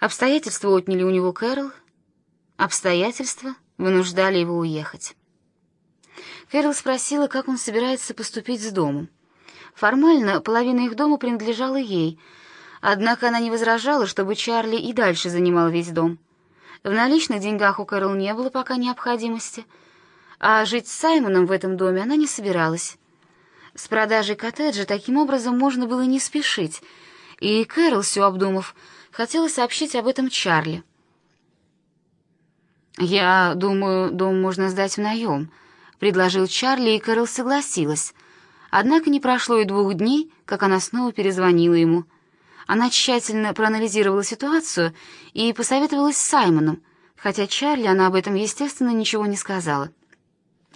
Обстоятельства отняли у него Кэрол, обстоятельства вынуждали его уехать. Кэрол спросила, как он собирается поступить с домом. Формально половина их дома принадлежала ей, однако она не возражала, чтобы Чарли и дальше занимал весь дом. В наличных деньгах у Кэрол не было пока необходимости, а жить с Саймоном в этом доме она не собиралась. С продажей коттеджа таким образом можно было не спешить, и Кэрол, все обдумав, хотела сообщить об этом Чарли. «Я думаю, дом можно сдать в наем», — предложил Чарли, и Кэрол согласилась. Однако не прошло и двух дней, как она снова перезвонила ему. Она тщательно проанализировала ситуацию и посоветовалась с Саймоном, хотя Чарли она об этом, естественно, ничего не сказала.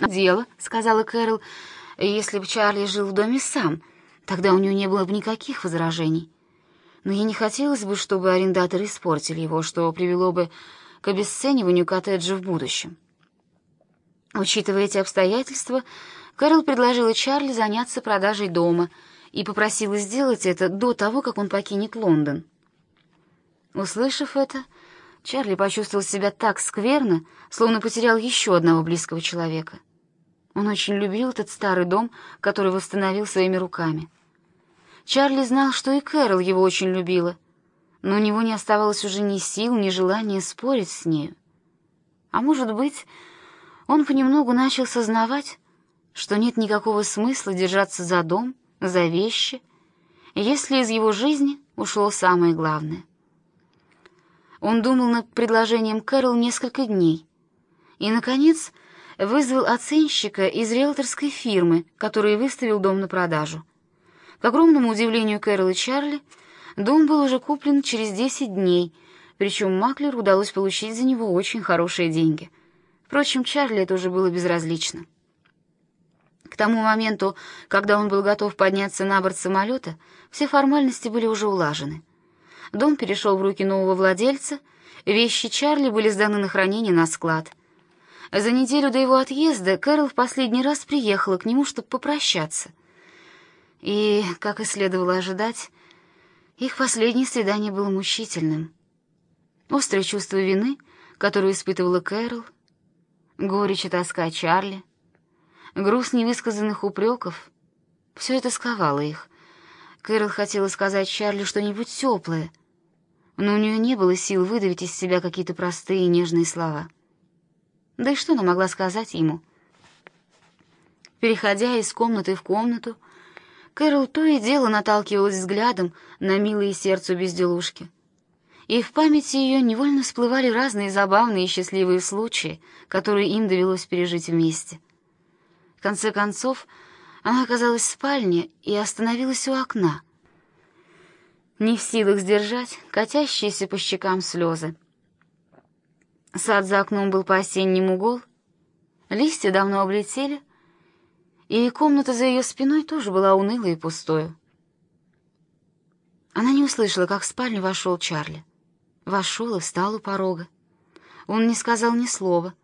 «Дело», — сказала Кэрол, — «если бы Чарли жил в доме сам, тогда у него не было бы никаких возражений. Но ей не хотелось бы, чтобы арендаторы испортили его, что привело бы к обесцениванию коттеджа в будущем. Учитывая эти обстоятельства, Кэрол предложила Чарли заняться продажей дома и попросила сделать это до того, как он покинет Лондон. Услышав это, Чарли почувствовал себя так скверно, словно потерял еще одного близкого человека. Он очень любил этот старый дом, который восстановил своими руками. Чарли знал, что и Кэрол его очень любила, но у него не оставалось уже ни сил, ни желания спорить с нею. А может быть, он понемногу начал сознавать, что нет никакого смысла держаться за дом, за вещи, если из его жизни ушло самое главное. Он думал над предложением Кэрол несколько дней и, наконец, вызвал оценщика из риэлторской фирмы, который выставил дом на продажу. К огромному удивлению Кэрол и Чарли, Дом был уже куплен через 10 дней, причем Маклеру удалось получить за него очень хорошие деньги. Впрочем, Чарли это уже было безразлично. К тому моменту, когда он был готов подняться на борт самолета, все формальности были уже улажены. Дом перешел в руки нового владельца, вещи Чарли были сданы на хранение на склад. За неделю до его отъезда Кэрол в последний раз приехала к нему, чтобы попрощаться. И, как и следовало ожидать, их последнее свидание было мучительным. Острое чувство вины, которое испытывала Кэрол, горечь и тоска Чарли, груз невысказанных упреков — все это сковало их. Кэрол хотела сказать Чарли что-нибудь теплое, но у нее не было сил выдавить из себя какие-то простые и нежные слова. Да и что она могла сказать ему? Переходя из комнаты в комнату, Кэрол то и дело наталкивалась взглядом на милые сердцу безделушки. И в памяти ее невольно всплывали разные забавные и счастливые случаи, которые им довелось пережить вместе. В конце концов, она оказалась в спальне и остановилась у окна, не в силах сдержать катящиеся по щекам слезы. Сад за окном был по-осеннему гол, листья давно облетели — и комната за ее спиной тоже была унылой и пустой. Она не услышала, как в спальню вошел Чарли. Вошел и встал у порога. Он не сказал ни слова.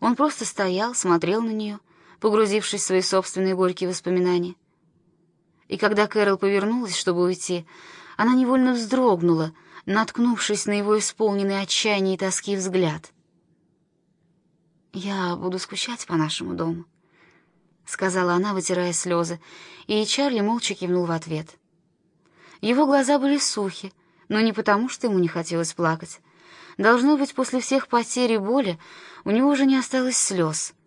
Он просто стоял, смотрел на нее, погрузившись в свои собственные горькие воспоминания. И когда Кэрол повернулась, чтобы уйти, она невольно вздрогнула, наткнувшись на его исполненный отчаяния и тоски взгляд. «Я буду скучать по нашему дому», — сказала она, вытирая слезы, и Чарли молча кивнул в ответ. Его глаза были сухи, но не потому, что ему не хотелось плакать. Должно быть, после всех потерь и боли у него уже не осталось слез —